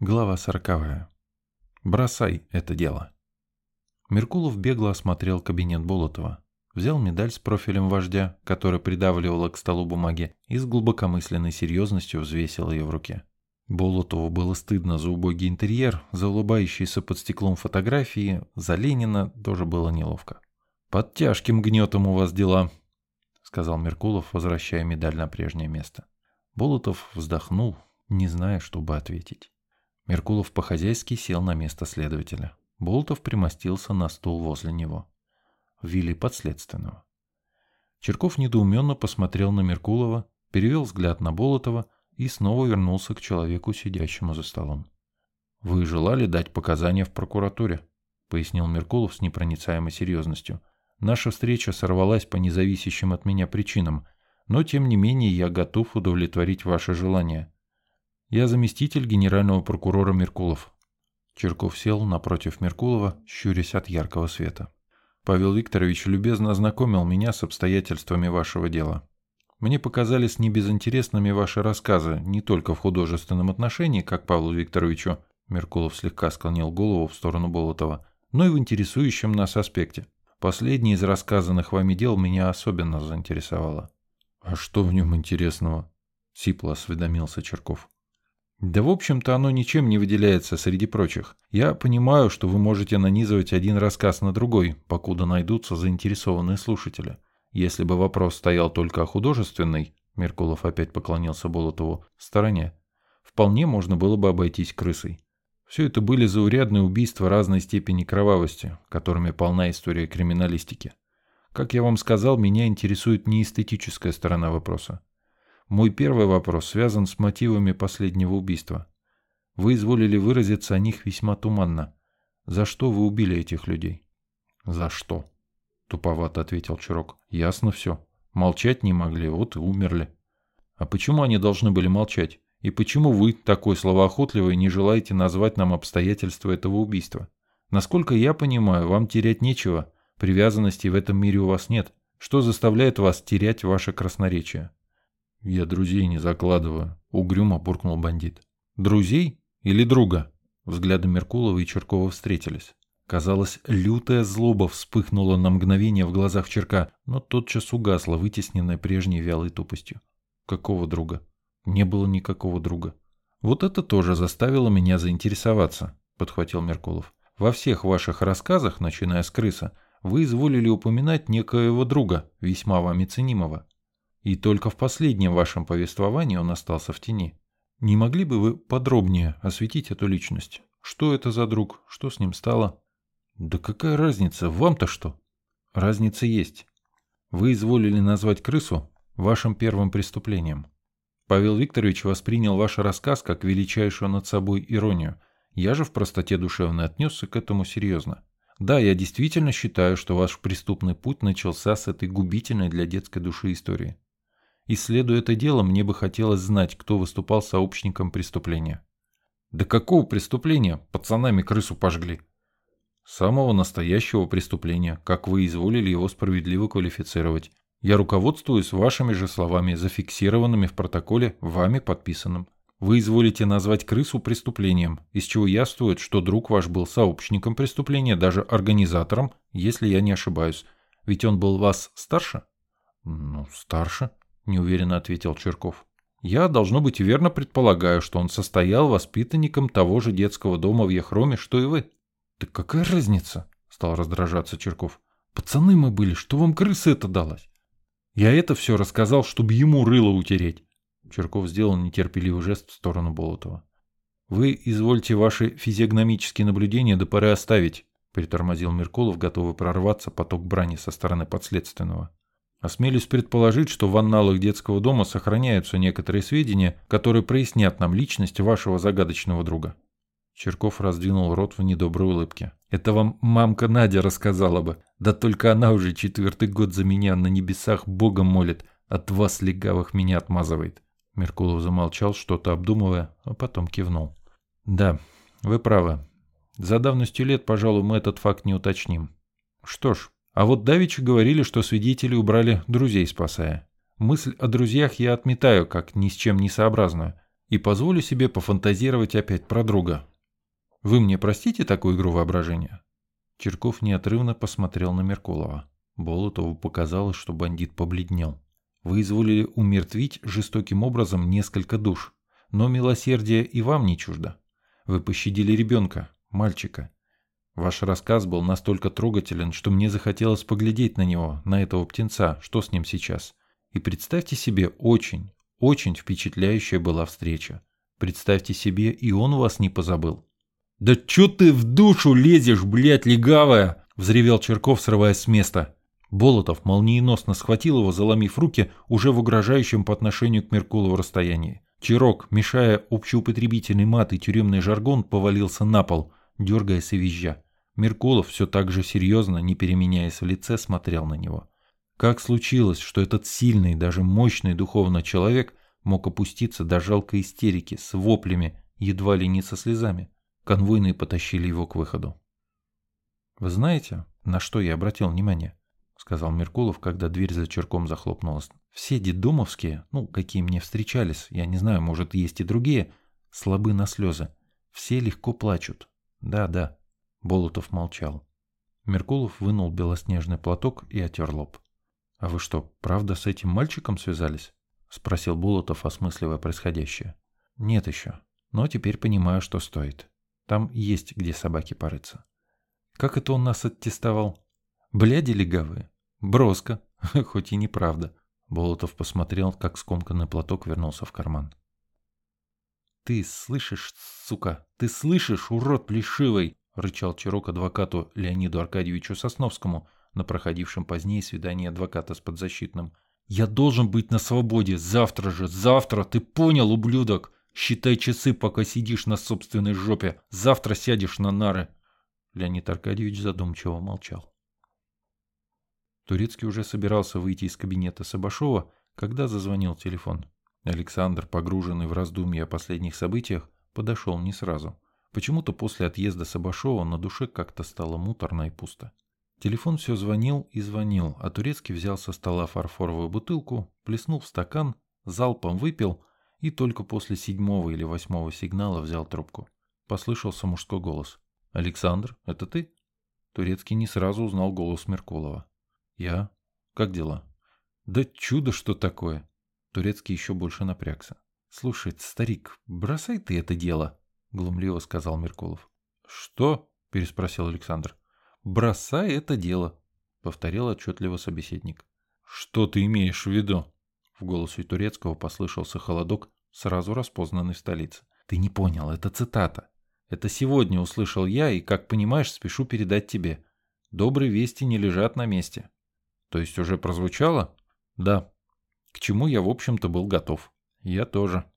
Глава сороковая. Бросай это дело. Меркулов бегло осмотрел кабинет Болотова. Взял медаль с профилем вождя, которая придавливала к столу бумаги, и с глубокомысленной серьезностью взвесил ее в руке. Болотову было стыдно за убогий интерьер, за улыбающиеся под стеклом фотографии, за Ленина тоже было неловко. «Под тяжким гнетом у вас дела», — сказал Меркулов, возвращая медаль на прежнее место. Болотов вздохнул, не зная, что бы ответить. Меркулов по-хозяйски сел на место следователя. Болотов примостился на стул возле него. Ввели подследственного. Черков недоуменно посмотрел на Меркулова, перевел взгляд на Болотова и снова вернулся к человеку, сидящему за столом. «Вы желали дать показания в прокуратуре?» — пояснил Меркулов с непроницаемой серьезностью. «Наша встреча сорвалась по независящим от меня причинам, но тем не менее я готов удовлетворить ваше желание. Я заместитель генерального прокурора Меркулов. Черков сел напротив Меркулова, щурясь от яркого света. Павел Викторович любезно ознакомил меня с обстоятельствами вашего дела. Мне показались небезынтересными ваши рассказы не только в художественном отношении, как Павлу Викторовичу, Меркулов слегка склонил голову в сторону Болотова, но и в интересующем нас аспекте. Последний из рассказанных вами дел меня особенно заинтересовало. «А что в нем интересного?» — сипло осведомился Черков. Да, в общем-то, оно ничем не выделяется среди прочих. Я понимаю, что вы можете нанизывать один рассказ на другой, покуда найдутся заинтересованные слушатели. Если бы вопрос стоял только о художественной, Меркулов опять поклонился Болотову, стороне, вполне можно было бы обойтись крысой. Все это были заурядные убийства разной степени кровавости, которыми полна история криминалистики. Как я вам сказал, меня интересует не эстетическая сторона вопроса. Мой первый вопрос связан с мотивами последнего убийства. Вы изволили выразиться о них весьма туманно. За что вы убили этих людей? За что? Туповато ответил Чурок. Ясно все. Молчать не могли, вот и умерли. А почему они должны были молчать? И почему вы, такой словоохотливый, не желаете назвать нам обстоятельства этого убийства? Насколько я понимаю, вам терять нечего. Привязанностей в этом мире у вас нет. Что заставляет вас терять ваше красноречие? «Я друзей не закладываю», — угрюмо буркнул бандит. «Друзей или друга?» Взгляды Меркулова и Черкова встретились. Казалось, лютая злоба вспыхнула на мгновение в глазах Черка, но тотчас угасла, вытесненная прежней вялой тупостью. Какого друга? Не было никакого друга. Вот это тоже заставило меня заинтересоваться, подхватил Меркулов. Во всех ваших рассказах, начиная с крыса, вы изволили упоминать некоего друга, весьма вами ценимого. И только в последнем вашем повествовании он остался в тени. Не могли бы вы подробнее осветить эту личность? Что это за друг? Что с ним стало? Да какая разница? Вам-то что? Разница есть. Вы изволили назвать крысу вашим первым преступлением. Павел Викторович воспринял ваш рассказ как величайшую над собой иронию. Я же в простоте душевной отнесся к этому серьезно. Да, я действительно считаю, что ваш преступный путь начался с этой губительной для детской души истории. Исследуя это дело, мне бы хотелось знать, кто выступал сообщником преступления. Да какого преступления? Пацанами крысу пожгли. Самого настоящего преступления, как вы изволили его справедливо квалифицировать. Я руководствуюсь вашими же словами, зафиксированными в протоколе, вами подписанным. Вы изволите назвать крысу преступлением, из чего яствует, что друг ваш был сообщником преступления, даже организатором, если я не ошибаюсь. Ведь он был вас старше? Ну, старше, неуверенно ответил Черков. Я, должно быть, верно предполагаю, что он состоял воспитанником того же детского дома в Яхроме, что и вы. Так какая разница? Стал раздражаться Черков. Пацаны мы были, что вам крыса это далась? Я это все рассказал, чтобы ему рыло утереть. Черков сделал нетерпеливый жест в сторону Болотова. «Вы извольте ваши физиогномические наблюдения до поры оставить», притормозил Меркулов, готовый прорваться поток брани со стороны подследственного. Осмелюсь предположить, что в анналах детского дома сохраняются некоторые сведения, которые прояснят нам личность вашего загадочного друга. Черков раздвинул рот в недоброй улыбке. «Это вам мамка Надя рассказала бы. Да только она уже четвертый год за меня на небесах Богом молит, от вас, легавых, меня отмазывает». Меркулов замолчал, что-то обдумывая, а потом кивнул. «Да, вы правы. За давностью лет, пожалуй, мы этот факт не уточним. Что ж, а вот давичи говорили, что свидетели убрали друзей спасая. Мысль о друзьях я отметаю, как ни с чем не сообразную. и позволю себе пофантазировать опять про друга. Вы мне простите такую игру воображения?» Черков неотрывно посмотрел на Меркулова. Болотову показалось, что бандит побледнел. «Вы изволили умертвить жестоким образом несколько душ, но милосердие и вам не чуждо. Вы пощадили ребенка, мальчика. Ваш рассказ был настолько трогателен, что мне захотелось поглядеть на него, на этого птенца, что с ним сейчас. И представьте себе, очень, очень впечатляющая была встреча. Представьте себе, и он вас не позабыл. «Да чё ты в душу лезешь, блядь, легавая!» – взревел Черков, срываясь с места. Болотов молниеносно схватил его, заломив руки, уже в угрожающем по отношению к Меркулову расстоянии. Чирок, мешая общеупотребительный мат и тюремный жаргон, повалился на пол, дергаясь и визжа. Меркулов все так же серьезно, не переменяясь в лице, смотрел на него. Как случилось, что этот сильный, даже мощный духовно человек мог опуститься до жалкой истерики с воплями, едва ли не со слезами? Конвойные потащили его к выходу. «Вы знаете, на что я обратил внимание?» — сказал Меркулов, когда дверь за черком захлопнулась. «Все дедомовские, ну, какие мне встречались, я не знаю, может, есть и другие, слабы на слезы. Все легко плачут. Да, да». Болотов молчал. Меркулов вынул белоснежный платок и отер лоб. «А вы что, правда с этим мальчиком связались?» — спросил Болотов, осмысливая происходящее. «Нет еще, но теперь понимаю, что стоит. Там есть где собаки порыться». «Как это он нас оттестовал?» «Бляди легавые. Броско, хоть и неправда». Болотов посмотрел, как скомканный платок вернулся в карман. «Ты слышишь, сука, ты слышишь, урод плешивый!» — рычал Чирок адвокату Леониду Аркадьевичу Сосновскому, на проходившем позднее свидании адвоката с подзащитным. «Я должен быть на свободе. Завтра же, завтра. Ты понял, ублюдок? Считай часы, пока сидишь на собственной жопе. Завтра сядешь на нары». Леонид Аркадьевич задумчиво молчал. Турецкий уже собирался выйти из кабинета Сабашова, когда зазвонил телефон. Александр, погруженный в раздумья о последних событиях, подошел не сразу. Почему-то после отъезда Сабашова на душе как-то стало муторно и пусто. Телефон все звонил и звонил, а Турецкий взял со стола фарфоровую бутылку, плеснул в стакан, залпом выпил и только после седьмого или восьмого сигнала взял трубку. Послышался мужской голос. «Александр, это ты?» Турецкий не сразу узнал голос Меркулова. «Я? Как дела?» «Да чудо, что такое!» Турецкий еще больше напрягся. «Слушай, старик, бросай ты это дело!» Глумливо сказал Меркулов. «Что?» – переспросил Александр. «Бросай это дело», — повторил отчетливо собеседник. «Что ты имеешь в виду?» В голосе турецкого послышался холодок, сразу распознанный в столице. «Ты не понял, это цитата. Это сегодня услышал я и, как понимаешь, спешу передать тебе. Добрые вести не лежат на месте». «То есть уже прозвучало?» «Да. К чему я, в общем-то, был готов. Я тоже».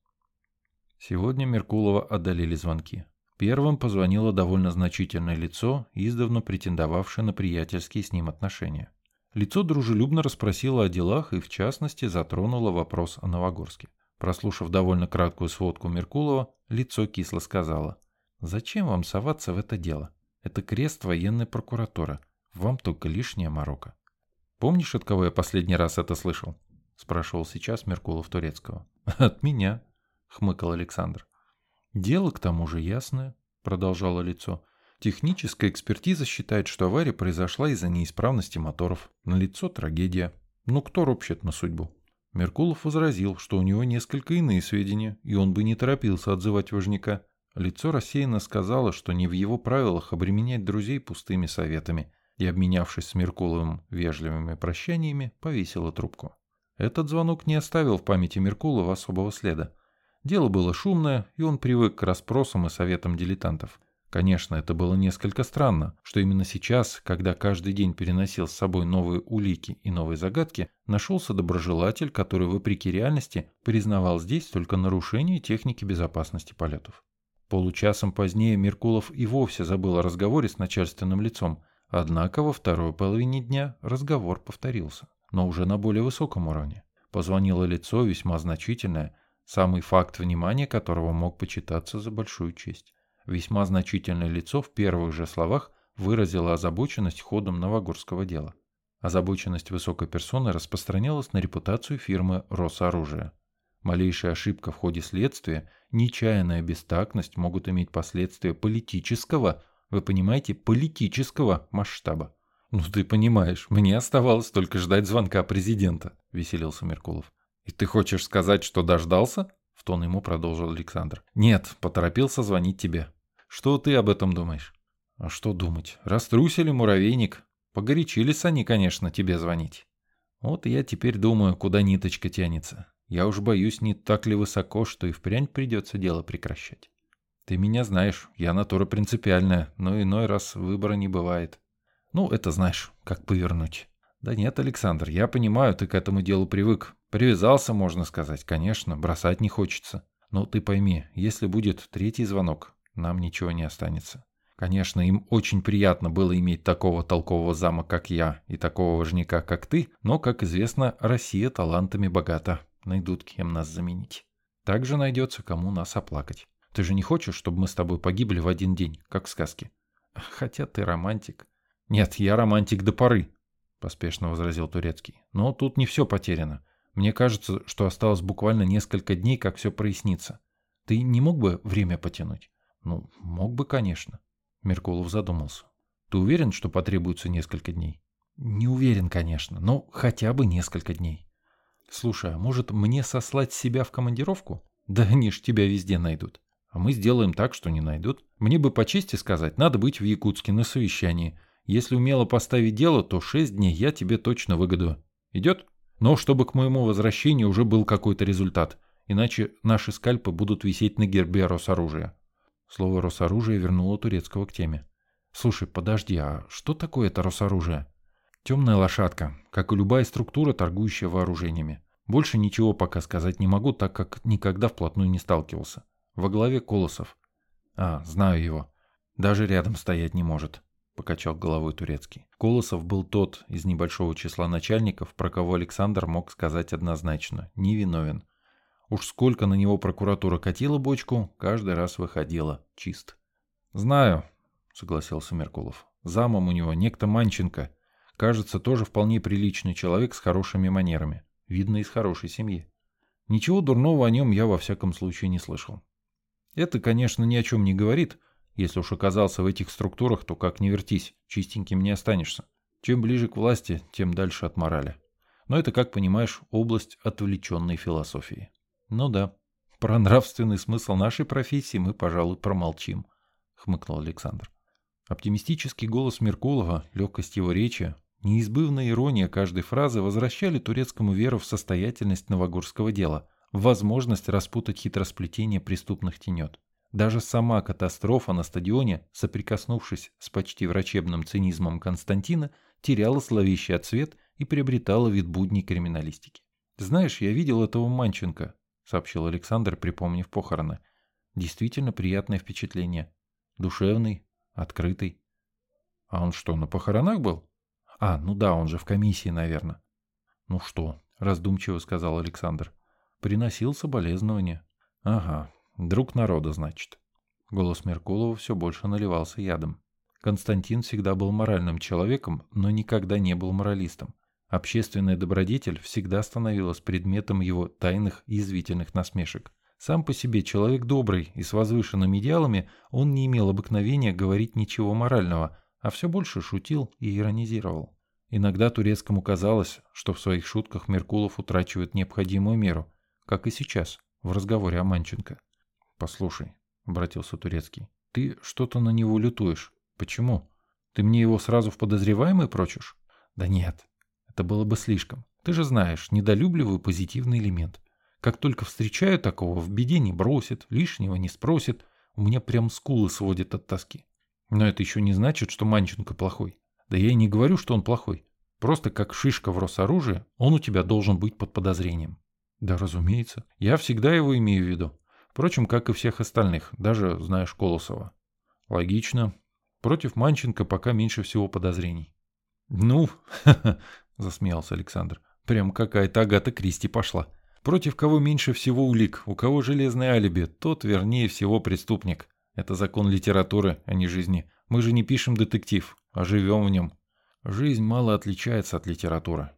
Сегодня Меркулова одолели звонки. Первым позвонило довольно значительное лицо, издавна претендовавшее на приятельские с ним отношения. Лицо дружелюбно расспросило о делах и, в частности, затронуло вопрос о Новогорске. Прослушав довольно краткую сводку Меркулова, лицо кисло сказала. «Зачем вам соваться в это дело? Это крест военной прокуратуры. Вам только лишняя морока». «Помнишь, от кого я последний раз это слышал?» – спрашивал сейчас Меркулов Турецкого. «От меня», – хмыкал Александр. «Дело к тому же ясное», — продолжало лицо. «Техническая экспертиза считает, что авария произошла из-за неисправности моторов. На лицо трагедия. Ну кто ропщет на судьбу?» Меркулов возразил, что у него несколько иные сведения, и он бы не торопился отзывать важняка. Лицо рассеянно сказало, что не в его правилах обременять друзей пустыми советами, и, обменявшись с Меркуловым вежливыми прощаниями, повесила трубку. Этот звонок не оставил в памяти Меркулова особого следа. Дело было шумное, и он привык к расспросам и советам дилетантов. Конечно, это было несколько странно, что именно сейчас, когда каждый день переносил с собой новые улики и новые загадки, нашелся доброжелатель, который, вопреки реальности, признавал здесь только нарушение техники безопасности полетов. Получасом позднее Меркулов и вовсе забыл о разговоре с начальственным лицом, однако во второй половине дня разговор повторился, но уже на более высоком уровне. Позвонило лицо весьма значительное, самый факт внимания которого мог почитаться за большую честь. Весьма значительное лицо в первых же словах выразило озабоченность ходом новогорского дела. Озабоченность высокой персоны распространялась на репутацию фирмы «Росоружие». Малейшая ошибка в ходе следствия, нечаянная бестактность могут иметь последствия политического, вы понимаете, политического масштаба. «Ну ты понимаешь, мне оставалось только ждать звонка президента», — веселился Меркулов. «И ты хочешь сказать, что дождался?» — в тон ему продолжил Александр. «Нет, поторопился звонить тебе. Что ты об этом думаешь?» «А что думать? Раструсили муравейник. Погорячились они, конечно, тебе звонить. Вот я теперь думаю, куда ниточка тянется. Я уж боюсь, не так ли высоко, что и впрямь придется дело прекращать. Ты меня знаешь, я натура принципиальная, но иной раз выбора не бывает. Ну, это знаешь, как повернуть. Да нет, Александр, я понимаю, ты к этому делу привык. Привязался, можно сказать, конечно, бросать не хочется. Но ты пойми, если будет третий звонок, нам ничего не останется. Конечно, им очень приятно было иметь такого толкового зама, как я, и такого важняка, как ты, но, как известно, Россия талантами богата. Найдут, кем нас заменить. Также найдется, кому нас оплакать. Ты же не хочешь, чтобы мы с тобой погибли в один день, как в сказке? Хотя ты романтик. «Нет, я романтик до поры», — поспешно возразил Турецкий. «Но тут не все потеряно. Мне кажется, что осталось буквально несколько дней, как все прояснится. Ты не мог бы время потянуть?» «Ну, мог бы, конечно». Меркулов задумался. «Ты уверен, что потребуется несколько дней?» «Не уверен, конечно, но хотя бы несколько дней». «Слушай, а может мне сослать себя в командировку?» «Да они ж тебя везде найдут. А мы сделаем так, что не найдут. Мне бы по чести сказать, надо быть в Якутске на совещании». Если умело поставить дело, то шесть дней я тебе точно выгоду. Идет? Но чтобы к моему возвращению уже был какой-то результат, иначе наши скальпы будут висеть на гербе Росоружия. Слово «Росоружие» вернуло турецкого к теме. Слушай, подожди, а что такое это Росоружие? Темная лошадка, как и любая структура, торгующая вооружениями. Больше ничего пока сказать не могу, так как никогда вплотную не сталкивался. Во главе Колосов. А, знаю его. Даже рядом стоять не может покачал головой турецкий. Колосов был тот из небольшого числа начальников, про кого Александр мог сказать однозначно – невиновен. Уж сколько на него прокуратура катила бочку, каждый раз выходила чист. «Знаю», — согласился Меркулов. «Замом у него некто Манченко. Кажется, тоже вполне приличный человек с хорошими манерами. Видно, из хорошей семьи. Ничего дурного о нем я во всяком случае не слышал. Это, конечно, ни о чем не говорит, если уж оказался в этих структурах, то как не вертись, чистеньким не останешься. Чем ближе к власти, тем дальше от морали. Но это, как понимаешь, область отвлеченной философии. Ну да, про нравственный смысл нашей профессии мы, пожалуй, промолчим, хмыкнул Александр. Оптимистический голос Меркулова, легкость его речи, неизбывная ирония каждой фразы возвращали турецкому веру в состоятельность новогорского дела, в возможность распутать хитросплетение преступных тенет. Даже сама катастрофа на стадионе, соприкоснувшись с почти врачебным цинизмом Константина, теряла зловещий отцвет и приобретала вид будней криминалистики. «Знаешь, я видел этого Манченко», — сообщил Александр, припомнив похороны. «Действительно приятное впечатление. Душевный, открытый». «А он что, на похоронах был?» «А, ну да, он же в комиссии, наверное». «Ну что?» — раздумчиво сказал Александр. «Приносил соболезнования». «Ага, Друг народа, значит. Голос Меркулова все больше наливался ядом. Константин всегда был моральным человеком, но никогда не был моралистом. Общественная добродетель всегда становилась предметом его тайных и язвительных насмешек. Сам по себе человек добрый и с возвышенными идеалами, он не имел обыкновения говорить ничего морального, а все больше шутил и иронизировал. Иногда турецкому казалось, что в своих шутках Меркулов утрачивает необходимую меру, как и сейчас в разговоре о Манченко. «Послушай», — обратился Турецкий, — «ты что-то на него лютуешь. Почему? Ты мне его сразу в подозреваемый прочишь?» «Да нет, это было бы слишком. Ты же знаешь, недолюбливаю позитивный элемент. Как только встречаю такого, в беде не бросит, лишнего не спросит, у меня прям скулы сводит от тоски. Но это еще не значит, что Манченко плохой. Да я и не говорю, что он плохой. Просто как шишка в Росоружии, он у тебя должен быть под подозрением. Да, разумеется. Я всегда его имею в виду. Впрочем, как и всех остальных, даже знаешь Колосова. Логично. Против Манченко пока меньше всего подозрений. Ну, засмеялся Александр. Прям какая-то Агата Кристи пошла. Против кого меньше всего улик, у кого железное алиби, тот вернее всего преступник. Это закон литературы, а не жизни. Мы же не пишем детектив, а живем в нем. Жизнь мало отличается от литературы,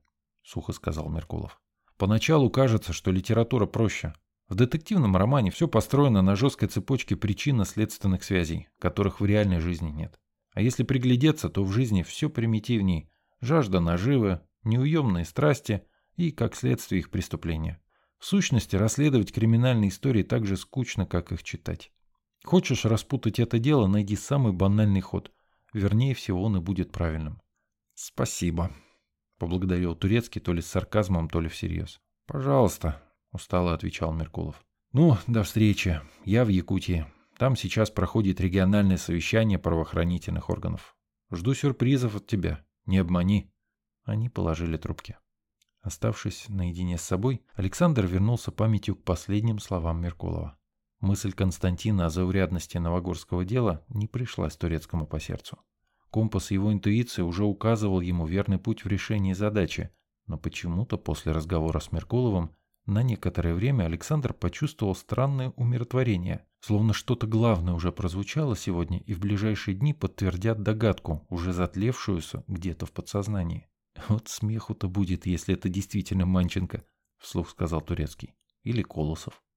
сухо сказал Меркулов. Поначалу кажется, что литература проще. В детективном романе все построено на жесткой цепочке причинно-следственных связей, которых в реальной жизни нет. А если приглядеться, то в жизни все примитивней. Жажда наживы, неуемные страсти и, как следствие, их преступления. В сущности, расследовать криминальные истории так же скучно, как их читать. Хочешь распутать это дело, найди самый банальный ход. Вернее всего, он и будет правильным. «Спасибо», — поблагодарил Турецкий то ли с сарказмом, то ли всерьез. «Пожалуйста», — устало отвечал Меркулов. «Ну, до встречи. Я в Якутии. Там сейчас проходит региональное совещание правоохранительных органов. Жду сюрпризов от тебя. Не обмани. Они положили трубки. Оставшись наедине с собой, Александр вернулся памятью к последним словам Меркулова. Мысль Константина о заурядности новогорского дела не пришлась турецкому по сердцу. Компас его интуиции уже указывал ему верный путь в решении задачи, но почему-то после разговора с Меркуловым на некоторое время Александр почувствовал странное умиротворение, словно что-то главное уже прозвучало сегодня и в ближайшие дни подтвердят догадку, уже затлевшуюся где-то в подсознании. «Вот смеху-то будет, если это действительно Манченко», — вслух сказал Турецкий. «Или Колосов».